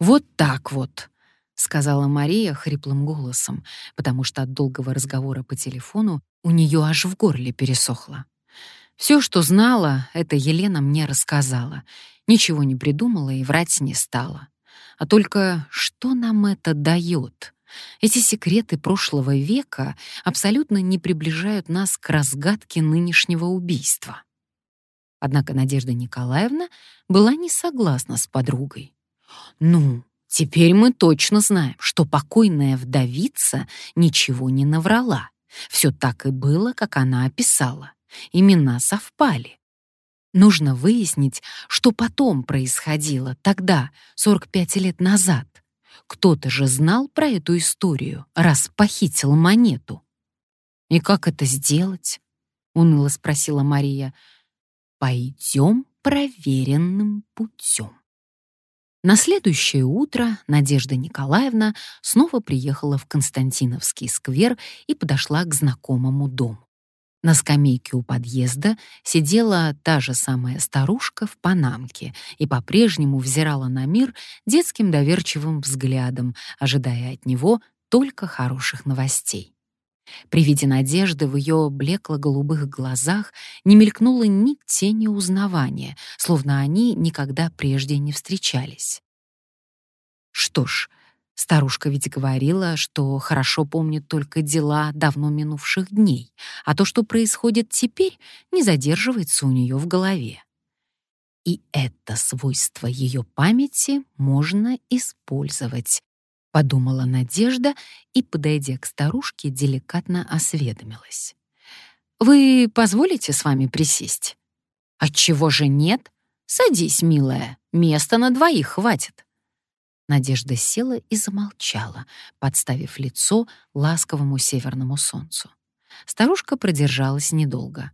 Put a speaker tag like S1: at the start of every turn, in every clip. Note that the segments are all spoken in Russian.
S1: «Вот так вот», — сказала Мария хриплым голосом, потому что от долгого разговора по телефону у нее аж в горле пересохло. Все, что знала, это Елена мне рассказала. Ничего не придумала и врать не стала. А только что нам это дает? Эти секреты прошлого века абсолютно не приближают нас к разгадке нынешнего убийства. Однако Надежда Николаевна была не согласна с подругой. «Ну, теперь мы точно знаем, что покойная вдовица ничего не наврала. Все так и было, как она описала. Имена совпали. Нужно выяснить, что потом происходило тогда, 45 лет назад. Кто-то же знал про эту историю, раз похитил монету. «И как это сделать?» — уныло спросила Мария. «Пойдем проверенным путем». На следующее утро Надежда Николаевна снова приехала в Константиновский сквер и подошла к знакомому дому. На скамейке у подъезда сидела та же самая старушка в панамке и по-прежнему взирала на мир детским доверчивым взглядом, ожидая от него только хороших новостей. При виде надежды в ее блекло-голубых глазах не мелькнуло ни тени узнавания, словно они никогда прежде не встречались. Что ж, Старушка ведь говорила, что хорошо помнит только дела давно минувших дней, а то, что происходит теперь, не задерживается у нее в голове. И это свойство ее памяти можно использовать, подумала Надежда и, подойдя к старушке, деликатно осведомилась. «Вы позволите с вами присесть?» «Отчего же нет? Садись, милая, места на двоих хватит». Надежда села и замолчала, подставив лицо ласковому северному солнцу. Старушка продержалась недолго.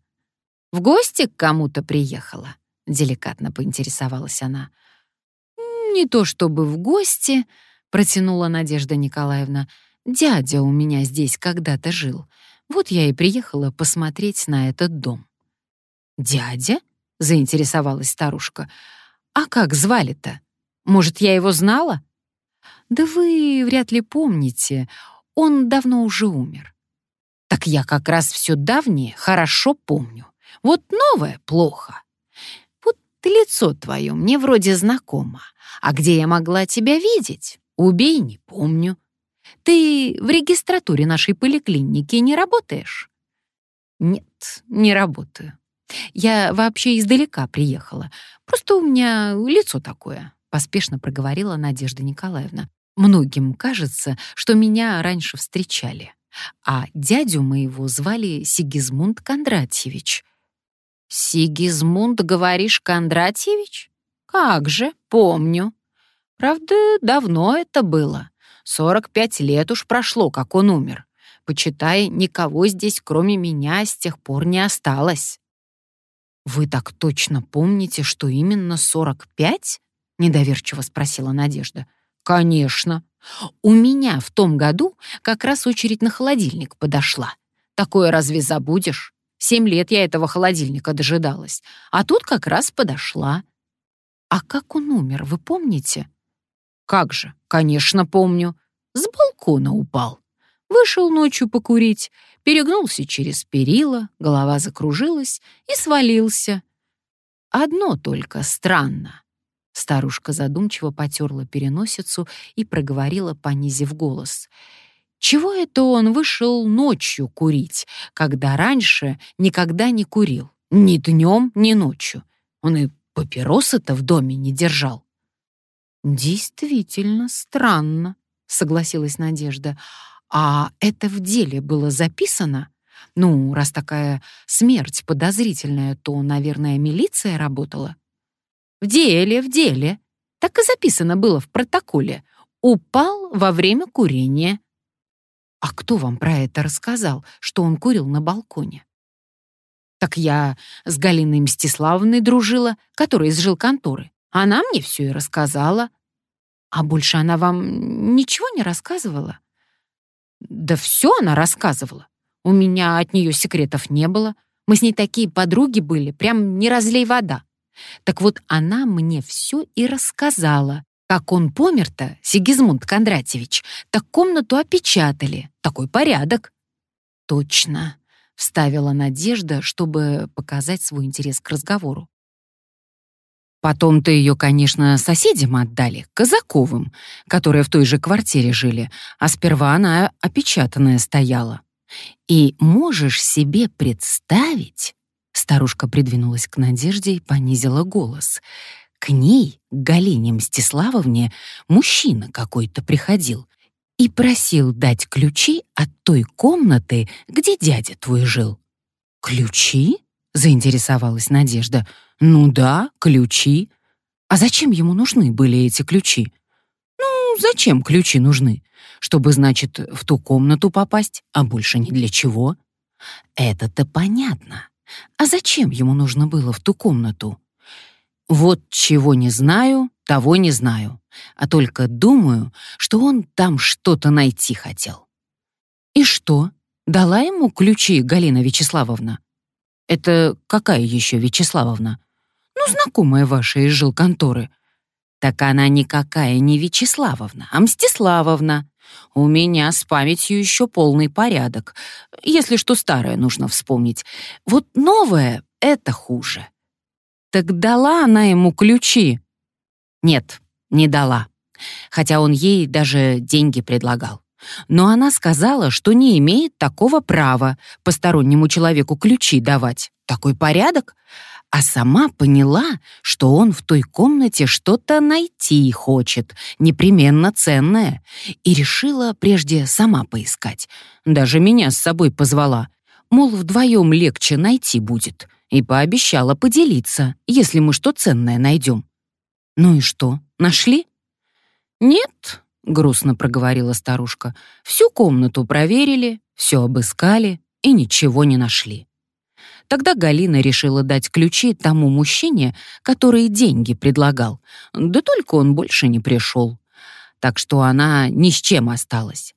S1: «В гости к кому-то приехала?» — деликатно поинтересовалась она. «Не то чтобы в гости», — протянула Надежда Николаевна. «Дядя у меня здесь когда-то жил. Вот я и приехала посмотреть на этот дом». «Дядя?» — заинтересовалась старушка. «А как звали-то?» Может, я его знала? Да вы вряд ли помните. Он давно уже умер. Так я как раз все давнее хорошо помню. Вот новое плохо. Вот лицо твое мне вроде знакомо. А где я могла тебя видеть? Убей, не помню. Ты в регистратуре нашей поликлиники не работаешь? Нет, не работаю. Я вообще издалека приехала. Просто у меня лицо такое поспешно проговорила Надежда Николаевна. Многим кажется, что меня раньше встречали, а дядю моего звали Сигизмунд Кондратьевич. Сигизмунд, говоришь, Кондратьевич? Как же, помню. Правда, давно это было. Сорок пять лет уж прошло, как он умер. Почитай, никого здесь, кроме меня, с тех пор не осталось. Вы так точно помните, что именно сорок пять? — недоверчиво спросила Надежда. «Конечно. У меня в том году как раз очередь на холодильник подошла. Такое разве забудешь? Семь лет я этого холодильника дожидалась, а тут как раз подошла». «А как он умер, вы помните?» «Как же, конечно, помню. С балкона упал. Вышел ночью покурить, перегнулся через перила, голова закружилась и свалился. Одно только странно. Старушка задумчиво потерла переносицу и проговорила, понизив голос. «Чего это он вышел ночью курить, когда раньше никогда не курил? Ни днем, ни ночью. Он и папиросы-то в доме не держал». «Действительно странно», — согласилась Надежда. «А это в деле было записано?» Ну, раз такая смерть подозрительная, то, наверное, милиция работала. В деле, в деле. Так и записано было в протоколе. Упал во время курения. А кто вам про это рассказал, что он курил на балконе? Так я с Галиной Мстиславовной дружила, которая из жилконторы. Она мне все и рассказала. А больше она вам ничего не рассказывала? Да все она рассказывала. У меня от нее секретов не было. Мы с ней такие подруги были, прям не разлей вода. Так вот, она мне все и рассказала. Как он помер-то, Сигизмунд Кондратьевич, так комнату опечатали. Такой порядок. Точно, вставила Надежда, чтобы показать свой интерес к разговору. Потом-то ее, конечно, соседям отдали, Казаковым, которые в той же квартире жили, а сперва она опечатанная стояла. И можешь себе представить, старушка придвинулась к Надежде и понизила голос, к ней, к Галине Мстиславовне, мужчина какой-то приходил и просил дать ключи от той комнаты, где дядя твой жил. «Ключи?» — заинтересовалась Надежда. «Ну да, ключи. А зачем ему нужны были эти ключи?» «Ну, зачем ключи нужны? Чтобы, значит, в ту комнату попасть, а больше ни для чего?» «Это-то понятно. А зачем ему нужно было в ту комнату?» «Вот чего не знаю, того не знаю, а только думаю, что он там что-то найти хотел». «И что, дала ему ключи Галина Вячеславовна?» «Это какая еще Вячеславовна?» «Ну, знакомая ваша из жилконторы». «Так она никакая не Вячеславовна, а Мстиславовна. У меня с памятью еще полный порядок. Если что старое нужно вспомнить. Вот новое — это хуже». «Так дала она ему ключи?» «Нет, не дала. Хотя он ей даже деньги предлагал. Но она сказала, что не имеет такого права постороннему человеку ключи давать. Такой порядок. А сама поняла, что он в той комнате что-то найти хочет, непременно ценное, и решила прежде сама поискать. Даже меня с собой позвала. Мол, вдвоем легче найти будет. И пообещала поделиться, если мы что ценное найдем. Ну и что, нашли? Нет, — грустно проговорила старушка. «Всю комнату проверили, все обыскали и ничего не нашли». Тогда Галина решила дать ключи тому мужчине, который деньги предлагал, да только он больше не пришел. Так что она ни с чем осталась.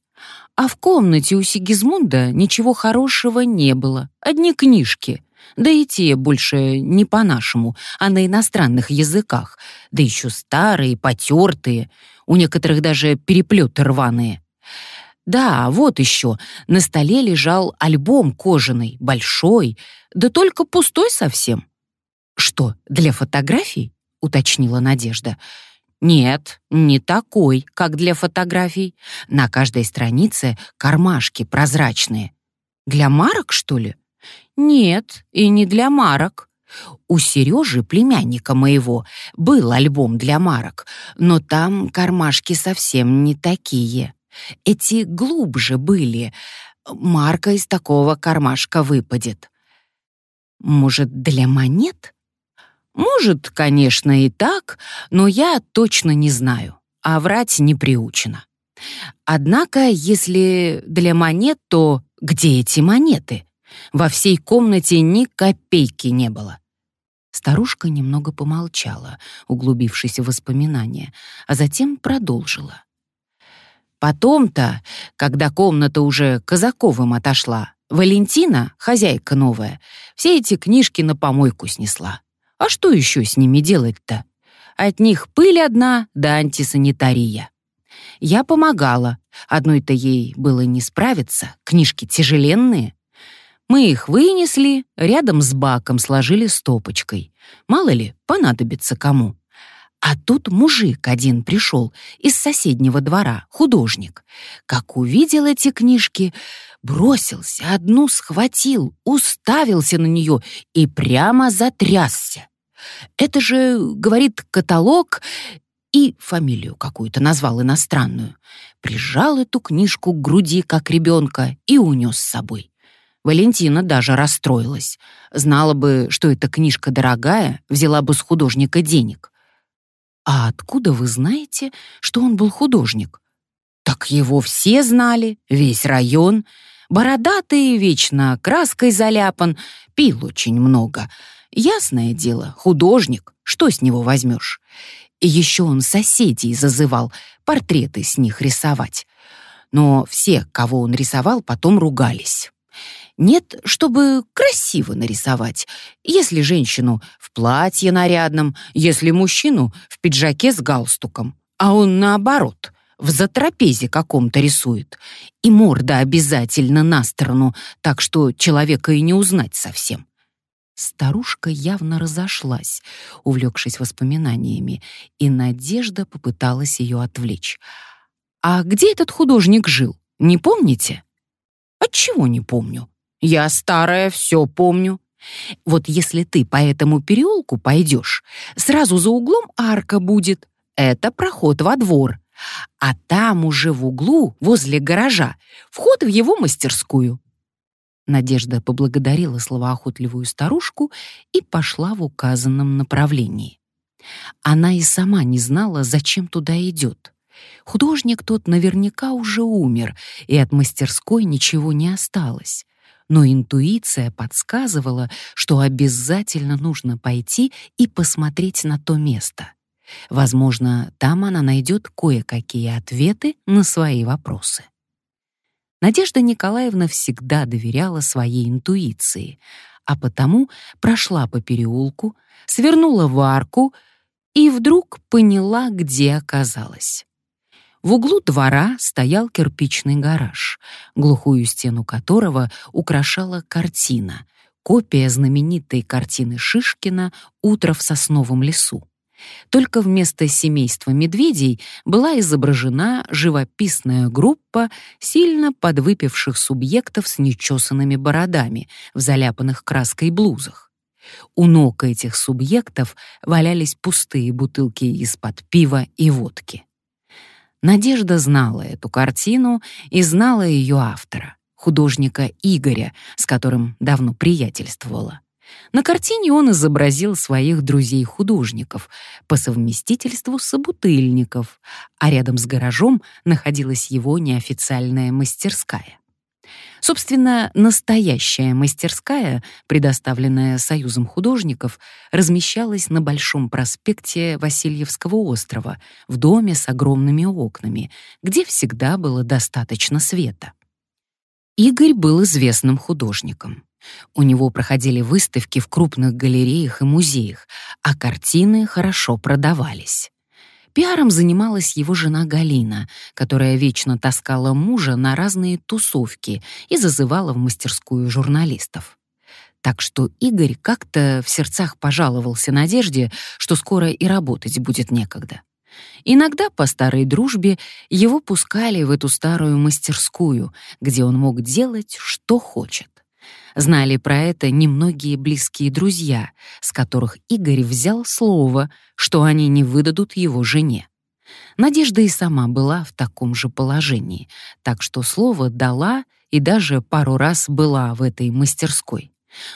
S1: А в комнате у Сигизмунда ничего хорошего не было, одни книжки. Да и те больше не по-нашему, а на иностранных языках, да еще старые, потертые — у некоторых даже переплеты рваные. Да, вот еще, на столе лежал альбом кожаный, большой, да только пустой совсем. «Что, для фотографий?» — уточнила Надежда. «Нет, не такой, как для фотографий. На каждой странице кармашки прозрачные. Для марок, что ли?» «Нет, и не для марок. У Сережи, племянника моего, был альбом для марок, но там кармашки совсем не такие. Эти глубже были. Марка из такого кармашка выпадет. Может, для монет? Может, конечно, и так, но я точно не знаю, а врать не приучена. Однако, если для монет, то где эти монеты? Во всей комнате ни копейки не было. Старушка немного помолчала, углубившись в воспоминания, а затем продолжила. Потом-то, когда комната уже Казаковым отошла, Валентина, хозяйка новая, все эти книжки на помойку снесла. А что еще с ними делать-то? От них пыль одна да антисанитария. Я помогала. Одной-то ей было не справиться, книжки тяжеленные. Мы их вынесли, рядом с баком сложили стопочкой. Мало ли, понадобится кому. А тут мужик один пришел из соседнего двора, художник. Как увидел эти книжки, бросился, одну схватил, уставился на нее и прямо затрясся. Это же, говорит, каталог и фамилию какую-то назвал иностранную. Прижал эту книжку к груди, как ребенка, и унес с собой. Валентина даже расстроилась. Знала бы, что эта книжка дорогая, взяла бы с художника денег. «А откуда вы знаете, что он был художник?» «Так его все знали, весь район. Бородатый, вечно краской заляпан, пил очень много. Ясное дело, художник, что с него возьмешь?» И еще он соседей зазывал, портреты с них рисовать. Но все, кого он рисовал, потом ругались. Нет, чтобы красиво нарисовать. Если женщину в платье нарядном, если мужчину в пиджаке с галстуком. а он наоборот, в затрапезе каком-то рисует. И морда обязательно на сторону, так что человека и не узнать совсем. Старушка явно разошлась, увлекшись воспоминаниями, и Надежда попыталась ее отвлечь. «А где этот художник жил? Не помните?» «Отчего не помню? Я старая, все помню. Вот если ты по этому переулку пойдешь, сразу за углом арка будет. Это проход во двор. А там уже в углу, возле гаража, вход в его мастерскую. Надежда поблагодарила словоохотливую старушку и пошла в указанном направлении. Она и сама не знала, зачем туда идет. Художник тот наверняка уже умер, и от мастерской ничего не осталось. Но интуиция подсказывала, что обязательно нужно пойти и посмотреть на то место. Возможно, там она найдет кое-какие ответы на свои вопросы. Надежда Николаевна всегда доверяла своей интуиции, а потому прошла по переулку, свернула в арку и вдруг поняла, где оказалась. В углу двора стоял кирпичный гараж, глухую стену которого украшала картина, копия знаменитой картины Шишкина «Утро в сосновом лесу». Только вместо семейства медведей была изображена живописная группа сильно подвыпивших субъектов с нечесанными бородами в заляпанных краской блузах. У ног этих субъектов валялись пустые бутылки из-под пива и водки. Надежда знала эту картину и знала ее автора, художника Игоря, с которым давно приятельствовала. На картине он изобразил своих друзей-художников, по совместительству собутыльников, а рядом с гаражом находилась его неофициальная мастерская. Собственно, настоящая мастерская, предоставленная Союзом художников, размещалась на Большом проспекте Васильевского острова, в доме с огромными окнами, где всегда было достаточно света. Игорь был известным художником. У него проходили выставки в крупных галереях и музеях, а картины хорошо продавались. Пиаром занималась его жена Галина, которая вечно таскала мужа на разные тусовки и зазывала в мастерскую журналистов. Так что Игорь как-то в сердцах пожаловался Надежде, что скоро и работать будет некогда. Иногда по старой дружбе его пускали в эту старую мастерскую, где он мог делать, что хочет. Знали про это немногие близкие друзья, с которых Игорь взял слово, что они не выдадут его жене. Надежда и сама была в таком же положении, так что слово дала и даже пару раз была в этой мастерской.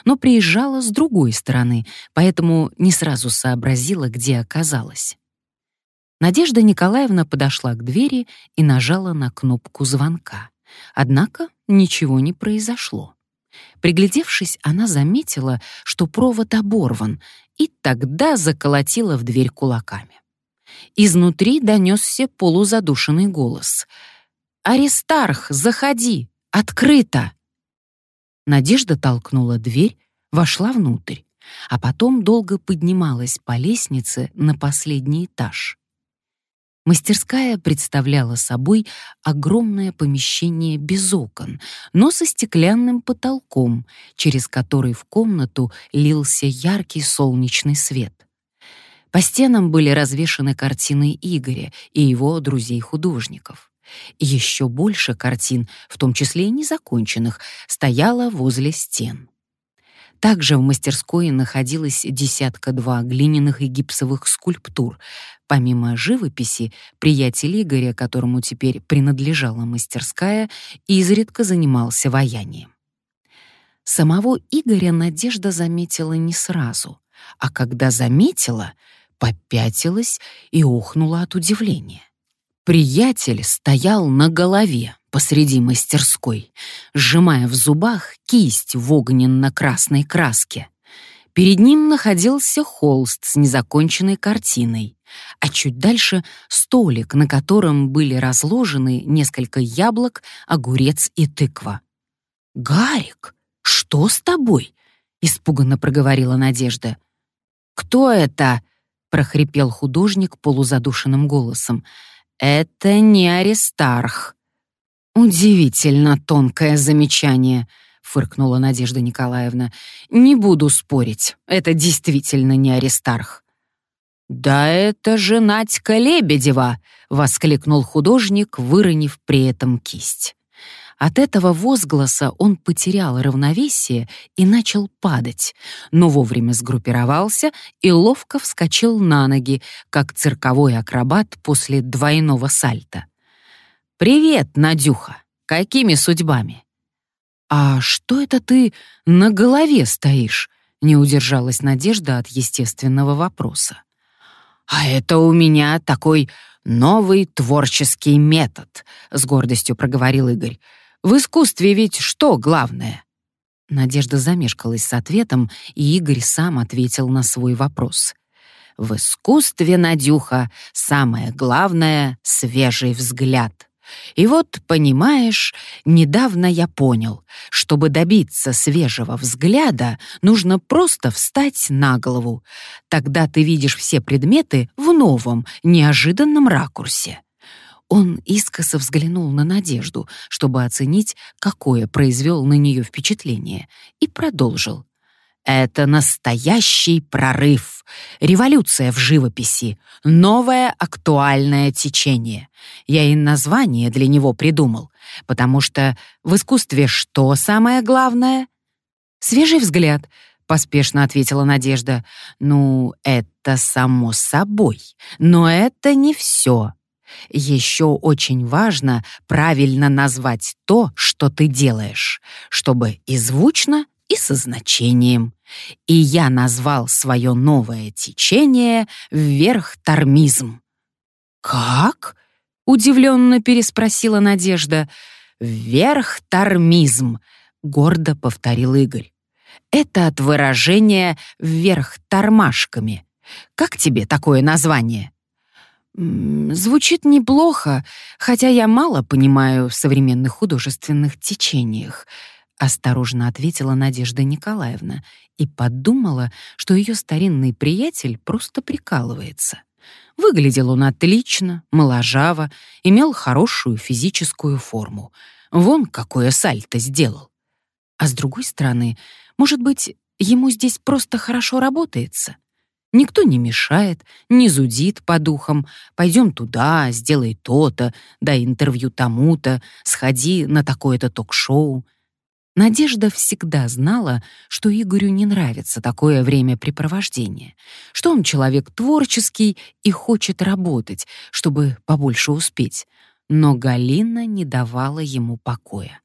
S1: Но приезжала с другой стороны, поэтому не сразу сообразила, где оказалась. Надежда Николаевна подошла к двери и нажала на кнопку звонка. Однако ничего не произошло. Приглядевшись, она заметила, что провод оборван, и тогда заколотила в дверь кулаками. Изнутри донесся полузадушенный голос. «Аристарх, заходи! Открыто!» Надежда толкнула дверь, вошла внутрь, а потом долго поднималась по лестнице на последний этаж. Мастерская представляла собой огромное помещение без окон, но со стеклянным потолком, через который в комнату лился яркий солнечный свет. По стенам были развешаны картины Игоря и его друзей-художников. Еще больше картин, в том числе и незаконченных, стояло возле стен. Также в мастерской находилось десятка-два глиняных и гипсовых скульптур. Помимо живописи, приятель Игоря, которому теперь принадлежала мастерская, изредка занимался ваянием. Самого Игоря Надежда заметила не сразу, а когда заметила, попятилась и охнула от удивления. Приятель стоял на голове, посреди мастерской, сжимая в зубах кисть в огненно-красной краске. Перед ним находился холст с незаконченной картиной, а чуть дальше — столик, на котором были разложены несколько яблок, огурец и тыква. «Гарик, что с тобой?» — испуганно проговорила Надежда. «Кто это?» прохрипел художник полузадушенным голосом. «Это не Аристарх». «Удивительно тонкое замечание», — фыркнула Надежда Николаевна. «Не буду спорить, это действительно не Аристарх». «Да это же Надька Лебедева!» — воскликнул художник, выронив при этом кисть. От этого возгласа он потерял равновесие и начал падать, но вовремя сгруппировался и ловко вскочил на ноги, как цирковой акробат после двойного сальта. «Привет, Надюха! Какими судьбами?» «А что это ты на голове стоишь?» — не удержалась Надежда от естественного вопроса. «А это у меня такой новый творческий метод», — с гордостью проговорил Игорь. В искусстве ведь что главное?» Надежда замешкалась с ответом, и Игорь сам ответил на свой вопрос. «В искусстве, Надюха, самое главное — свежий взгляд». И вот, понимаешь, недавно я понял, чтобы добиться свежего взгляда, нужно просто встать на голову. Тогда ты видишь все предметы в новом, неожиданном ракурсе. Он искоса взглянул на Надежду, чтобы оценить, какое произвел на нее впечатление, и продолжил. «Это настоящий прорыв, революция в живописи, новое актуальное течение. Я и название для него придумал, потому что в искусстве что самое главное?» «Свежий взгляд», — поспешно ответила Надежда. «Ну, это само собой, но это не все». Еще очень важно правильно назвать то, что ты делаешь, чтобы и звучно, и со значением. И я назвал свое новое течение вверх-тормизм. «Как?» — удивленно переспросила Надежда. «Вверх-тормизм», — гордо повторил Игорь. «Это от выражения «вверх тормашками». Как тебе такое название?» Звучит неплохо, хотя я мало понимаю в современных художественных течениях, осторожно ответила Надежда Николаевна и подумала, что ее старинный приятель просто прикалывается. Выглядел он отлично, моложаво, имел хорошую физическую форму. Вон какое сальто сделал. А с другой стороны, может быть, ему здесь просто хорошо работается? Никто не мешает, не зудит по духам. Пойдем туда, сделай то-то, дай интервью тому-то, сходи на такое-то ток-шоу. Надежда всегда знала, что Игорю не нравится такое времяпрепровождение, что он человек творческий и хочет работать, чтобы побольше успеть. Но Галина не давала ему покоя.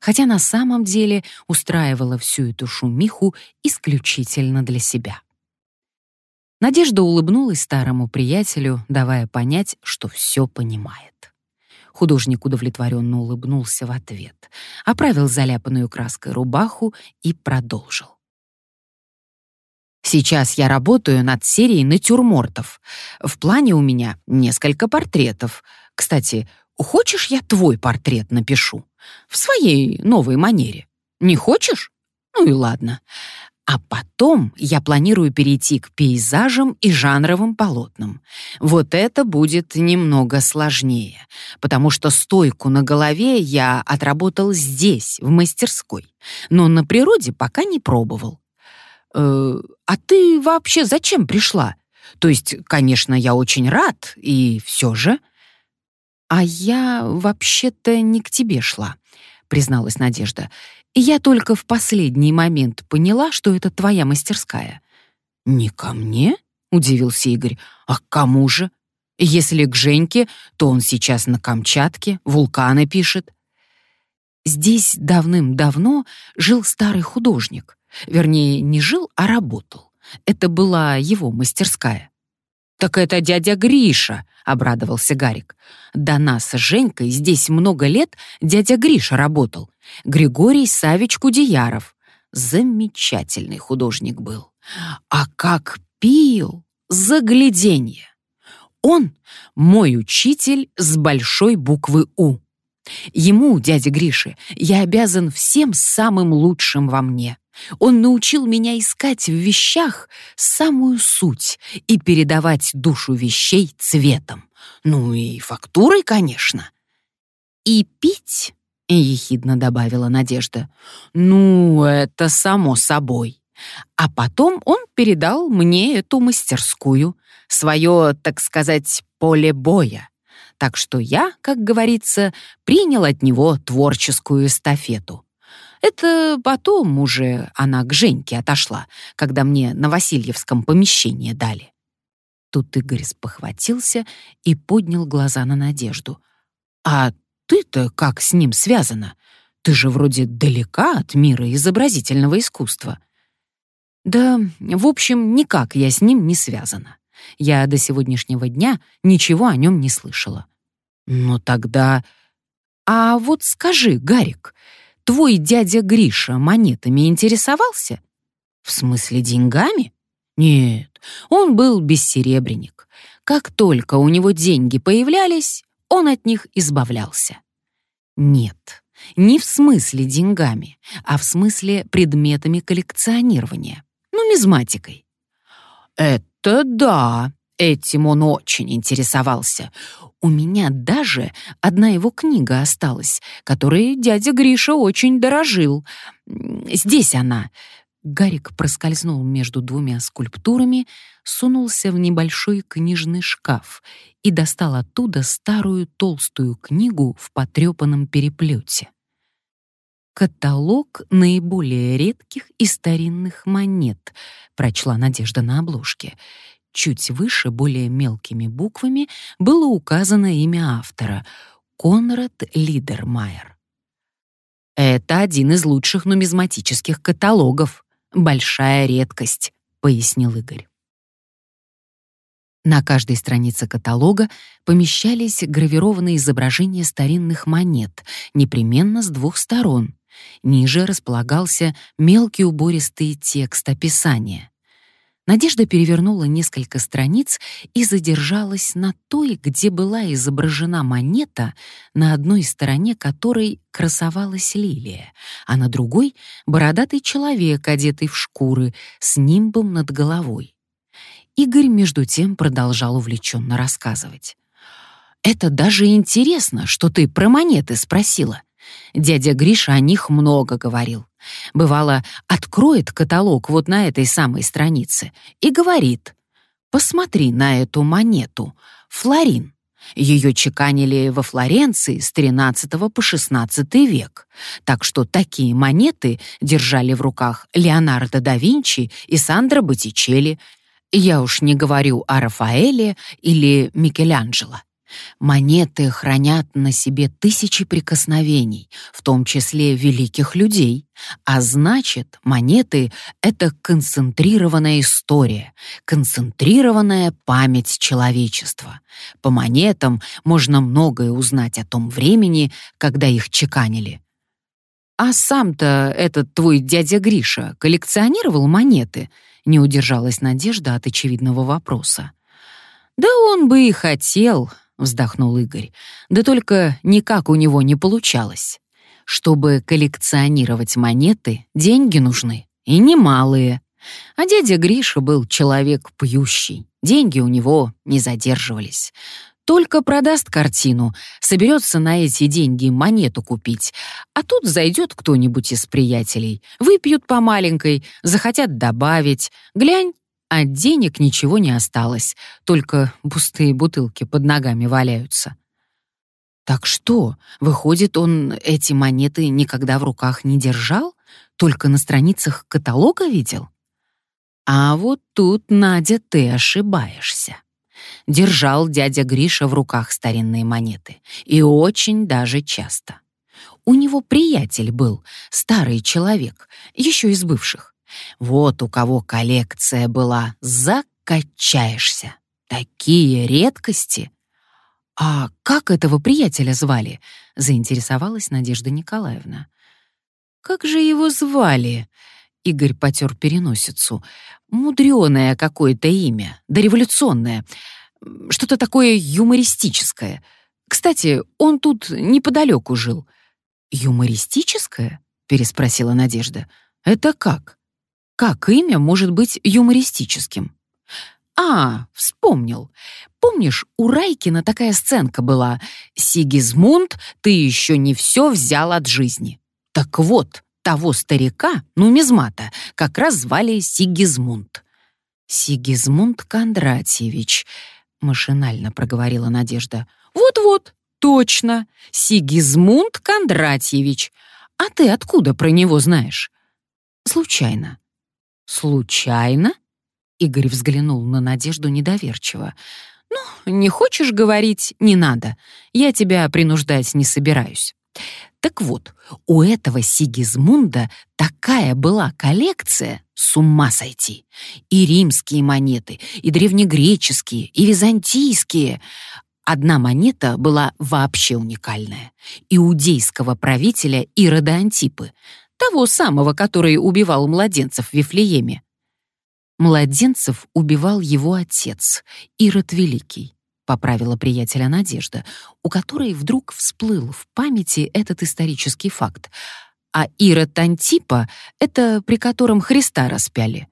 S1: Хотя на самом деле устраивала всю эту шумиху исключительно для себя. Надежда улыбнулась старому приятелю, давая понять, что все понимает. Художник удовлетворенно улыбнулся в ответ, оправил заляпанную краской рубаху и продолжил. Сейчас я работаю над серией натюрмортов. В плане у меня несколько портретов. Кстати, хочешь, я твой портрет напишу? В своей новой манере. Не хочешь? Ну и ладно. А потом я планирую перейти к пейзажам и жанровым полотнам. Вот это будет немного сложнее, потому что стойку на голове я отработал здесь, в мастерской, но на природе пока не пробовал. Э, а ты вообще зачем пришла? То есть, конечно, я очень рад, и все же... А я вообще-то не к тебе шла, призналась Надежда. Я только в последний момент поняла, что это твоя мастерская. «Не ко мне?» — удивился Игорь. «А к кому же? Если к Женьке, то он сейчас на Камчатке, вулканы пишет». Здесь давным-давно жил старый художник. Вернее, не жил, а работал. Это была его мастерская. «Так это дядя Гриша», — обрадовался Гарик. «До нас с Женькой здесь много лет дядя Гриша работал. Григорий Савич Кудеяров. Замечательный художник был. А как пил! Загляденье! Он мой учитель с большой буквы «У». Ему, дяде Грише, я обязан всем самым лучшим во мне. Он научил меня искать в вещах самую суть и передавать душу вещей цветом. Ну и фактурой, конечно. И пить, — ехидно добавила Надежда, — ну, это само собой. А потом он передал мне эту мастерскую, свое, так сказать, поле боя. Так что я, как говорится, принял от него творческую эстафету. Это потом уже она к Женьке отошла, когда мне на Васильевском помещение дали. Тут Игорь спохватился и поднял глаза на Надежду. «А ты-то как с ним связана? Ты же вроде далека от мира изобразительного искусства». «Да, в общем, никак я с ним не связана. Я до сегодняшнего дня ничего о нем не слышала». «Ну тогда...» «А вот скажи, Гарик, Твой дядя Гриша монетами интересовался? В смысле деньгами? Нет, он был бессеребренник. Как только у него деньги появлялись, он от них избавлялся. Нет, не в смысле деньгами, а в смысле предметами коллекционирования, нумизматикой. Это да, Этим он очень интересовался. У меня даже одна его книга осталась, которой дядя Гриша очень дорожил. Здесь она. Гарик проскользнул между двумя скульптурами, сунулся в небольшой книжный шкаф и достал оттуда старую толстую книгу в потрепанном переплете. «Каталог наиболее редких и старинных монет», — прочла Надежда на обложке. Чуть выше, более мелкими буквами, было указано имя автора — Конрад Лидермайер. «Это один из лучших нумизматических каталогов. Большая редкость», — пояснил Игорь. На каждой странице каталога помещались гравированные изображения старинных монет, непременно с двух сторон. Ниже располагался мелкий убористый текст описания. Надежда перевернула несколько страниц и задержалась на той, где была изображена монета, на одной стороне которой красовалась лилия, а на другой — бородатый человек, одетый в шкуры, с нимбом над головой. Игорь, между тем, продолжал увлеченно рассказывать. «Это даже интересно, что ты про монеты спросила. Дядя Гриша о них много говорил. Бывало, откроет каталог вот на этой самой странице и говорит «Посмотри на эту монету, флорин». Ее чеканили во Флоренции с XIII по XVI век, так что такие монеты держали в руках Леонардо да Винчи и Сандро Боттичелли. Я уж не говорю о Рафаэле или Микеланджело. Монеты хранят на себе тысячи прикосновений, в том числе великих людей, а значит, монеты — это концентрированная история, концентрированная память человечества. По монетам можно многое узнать о том времени, когда их чеканили. «А сам-то этот твой дядя Гриша коллекционировал монеты?» — не удержалась Надежда от очевидного вопроса. «Да он бы и хотел», — вздохнул Игорь. «Да только никак у него не получалось. Чтобы коллекционировать монеты, деньги нужны, и немалые. А дядя Гриша был человек пьющий, деньги у него не задерживались. Только продаст картину, соберется на эти деньги монету купить, а тут зайдет кто-нибудь из приятелей, выпьют по маленькой, захотят добавить. Глянь, от денег ничего не осталось, только пустые бутылки под ногами валяются. Так что, выходит, он эти монеты никогда в руках не держал, только на страницах каталога видел? А вот тут, Надя, ты ошибаешься. Держал дядя Гриша в руках старинные монеты, и очень даже часто. У него приятель был, старый человек, еще из бывших. Вот у кого коллекция была, закачаешься. Такие редкости. А как этого приятеля звали? Заинтересовалась Надежда Николаевна. Как же его звали? Игорь потер переносицу. Мудреное какое-то имя, дореволюционное. Что-то такое юмористическое. Кстати, он тут неподалеку жил. «Юмористическое?» — переспросила Надежда. Это как? Как имя может быть юмористическим? А, вспомнил. Помнишь, у Райкина такая сценка была «Сигизмунд, ты еще не все взял от жизни». Так вот, того старика, нумизмата, как раз звали Сигизмунд. «Сигизмунд Кондратьевич», — машинально проговорила Надежда. «Вот-вот, точно, Сигизмунд Кондратьевич. А ты откуда про него знаешь?» «Случайно». «Случайно?» Игорь взглянул на Надежду недоверчиво. «Ну, не хочешь говорить, не надо. Я тебя принуждать не собираюсь». Так вот, у этого Сигизмунда такая была коллекция, с ума сойти. И римские монеты, и древнегреческие, и византийские. Одна монета была вообще уникальная. Иудейского правителя Ирода Антипы, того самого, который убивал младенцев в Вифлееме. Младенцев убивал его отец, Ирод Великий, поправила приятеля Надежда, у которой вдруг всплыл в памяти этот исторический факт. А Ирод Антипа — это при котором Христа распяли.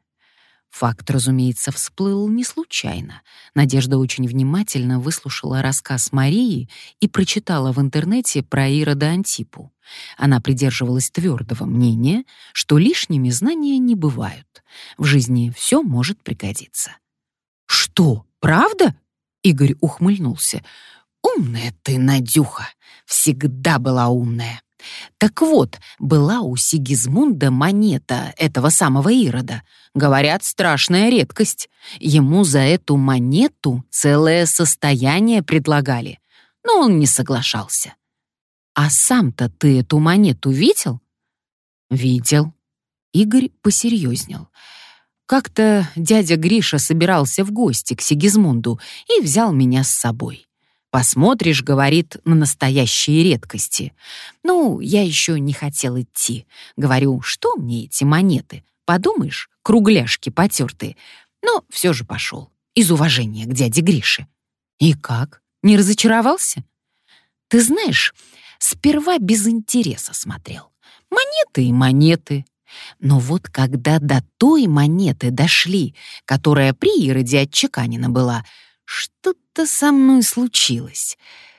S1: Факт, разумеется, всплыл не случайно. Надежда очень внимательно выслушала рассказ Марии и прочитала в интернете про Ирода Антипу. Она придерживалась твердого мнения, что лишними знания не бывают. В жизни все может пригодиться. «Что, правда?» — Игорь ухмыльнулся. «Умная ты, Надюха, всегда была умная. Так вот, была у Сигизмунда монета этого самого Ирода. Говорят, страшная редкость. Ему за эту монету целое состояние предлагали, но он не соглашался. А сам-то ты эту монету видел? Видел. Игорь посерьезнел. Как-то дядя Гриша собирался в гости к Сигизмунду и взял меня с собой. Посмотришь, говорит, на настоящие редкости. Ну, я еще не хотел идти. Говорю, что мне эти монеты? Подумаешь, кругляшки потертые. Но все же пошел. Из уважения к дяде Грише. И как? Не разочаровался? Ты знаешь, сперва без интереса смотрел. Монеты и монеты. Но вот когда до той монеты дошли, которая при Ироде отчеканена была, что-то со мной случилось.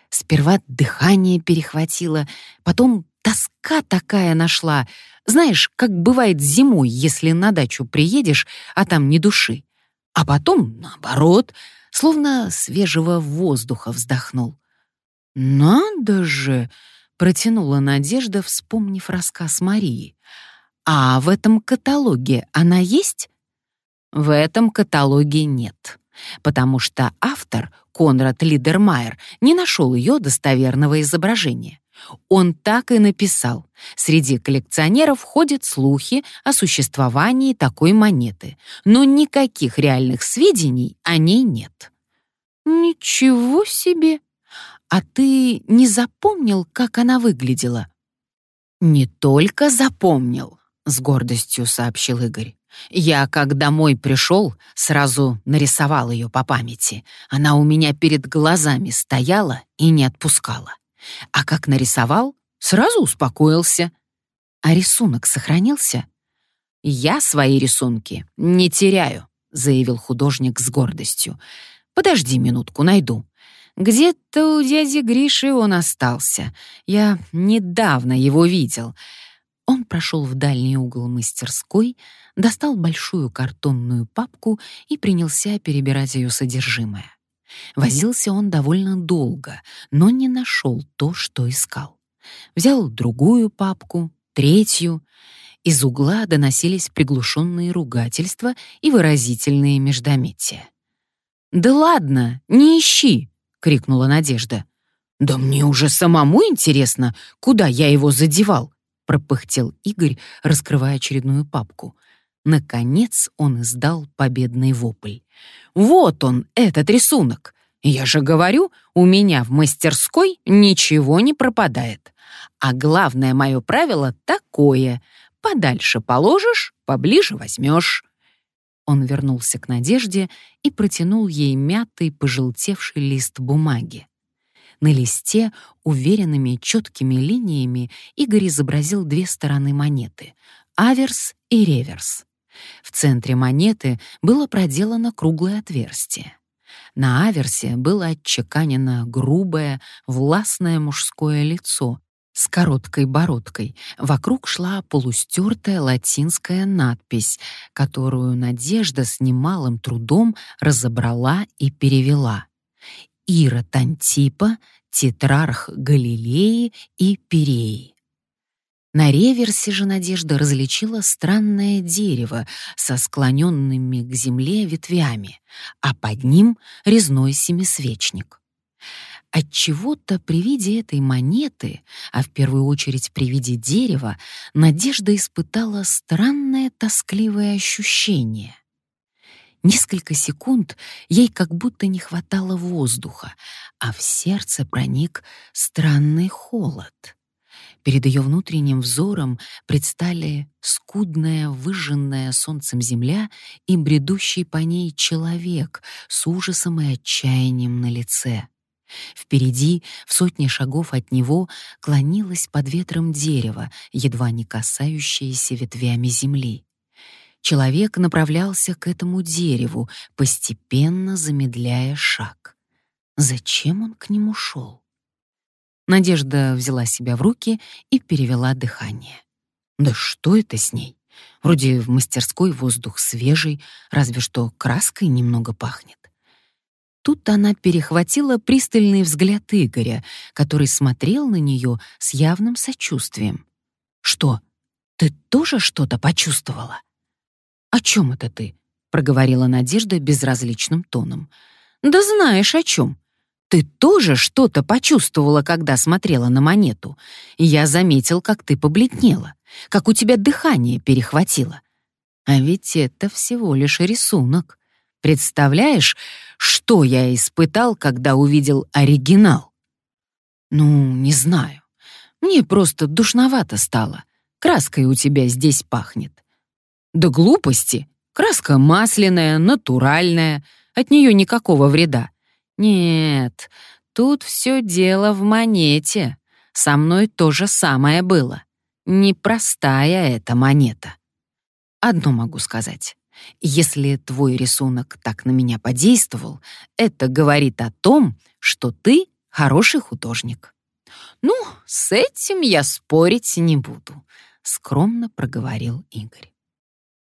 S1: Сперва дыхание перехватило, потом тоска такая нашла. Знаешь, как бывает зимой, если на дачу приедешь, а там ни души. А потом, наоборот, словно свежего воздуха вздохнул. «Надо же!» — протянула Надежда, вспомнив рассказ Марии. «А в этом каталоге она есть?» «В этом каталоге нет», потому что автор, Конрад Лидермайер, не нашел ее достоверного изображения. Он так и написал. Среди коллекционеров ходят слухи о существовании такой монеты, но никаких реальных сведений о ней нет. «Ничего себе! А ты не запомнил, как она выглядела?» «Не только запомнил», — с гордостью сообщил Игорь. Я, как домой пришел, сразу нарисовал ее по памяти. Она у меня перед глазами стояла и не отпускала. А как нарисовал, сразу успокоился. А рисунок сохранился? «Я свои рисунки не теряю», — заявил художник с гордостью. «Подожди минутку, найду. Где-то у дяди Гриши он остался. Я недавно его видел. Он прошел в дальний угол мастерской, достал большую картонную папку и принялся перебирать ее содержимое. Возился он довольно долго, но не нашел то, что искал. Взял другую папку, третью. Из угла доносились приглушенные ругательства и выразительные междометия. «Да ладно, не ищи!» — крикнула Надежда. «Да мне уже самому интересно, куда я его задевал пропыхтел Игорь, раскрывая очередную папку. Наконец он издал победный вопль. «Вот он, этот рисунок! Я же говорю, у меня в мастерской ничего не пропадает. А главное мое правило такое — подальше положишь, поближе возьмешь». Он вернулся к Надежде и протянул ей мятый, пожелтевший лист бумаги. На листе уверенными четкими линиями Игорь изобразил две стороны монеты. аверс и реверс. В центре монеты было проделано круглое отверстие. На аверсе было отчеканено грубое, властное мужское лицо с короткой бородкой. Вокруг шла полустертая латинская надпись, которую Надежда с немалым трудом разобрала и перевела. Ира Тантипа, тетрарх Галилеи и Переи. На реверсе же Надежда различила странное дерево со склоненными к земле ветвями, а под ним резной семисвечник. Отчего-то при виде этой монеты, а в первую очередь при виде дерева, Надежда испытала странное тоскливое ощущение. Несколько секунд ей как будто не хватало воздуха, а в сердце проник странный холод. Перед ее внутренним взором предстали скудная, выжженная солнцем земля и бредущий по ней человек с ужасом и отчаянием на лице. Впереди, в сотне шагов от него, клонилось под ветром дерево, едва не касающееся ветвями земли. Человек направлялся к этому дереву, постепенно замедляя шаг. Зачем он к нему шел? Надежда взяла себя в руки и перевела дыхание. Да что это с ней? Вроде в мастерской воздух свежий, разве что краской немного пахнет. Тут она перехватила пристальный взгляд Игоря, который смотрел на нее с явным сочувствием. «Что, ты тоже что-то почувствовала?» «О чем это ты?» — проговорила Надежда безразличным тоном. «Да знаешь, о чем. Ты тоже что-то почувствовала, когда смотрела на монету. я заметил, как ты побледнела, как у тебя дыхание перехватило. А ведь это всего лишь рисунок. Представляешь, что я испытал, когда увидел оригинал? Ну, не знаю. Мне просто душновато стало. Краской у тебя здесь пахнет. Да глупости. Краска масляная, натуральная. От нее никакого вреда. Нет, тут все дело в монете. Со мной то же самое было. Непростая эта монета. Одно могу сказать. Если твой рисунок так на меня подействовал, это говорит о том, что ты хороший художник. Ну, с этим я спорить не буду, скромно проговорил Игорь.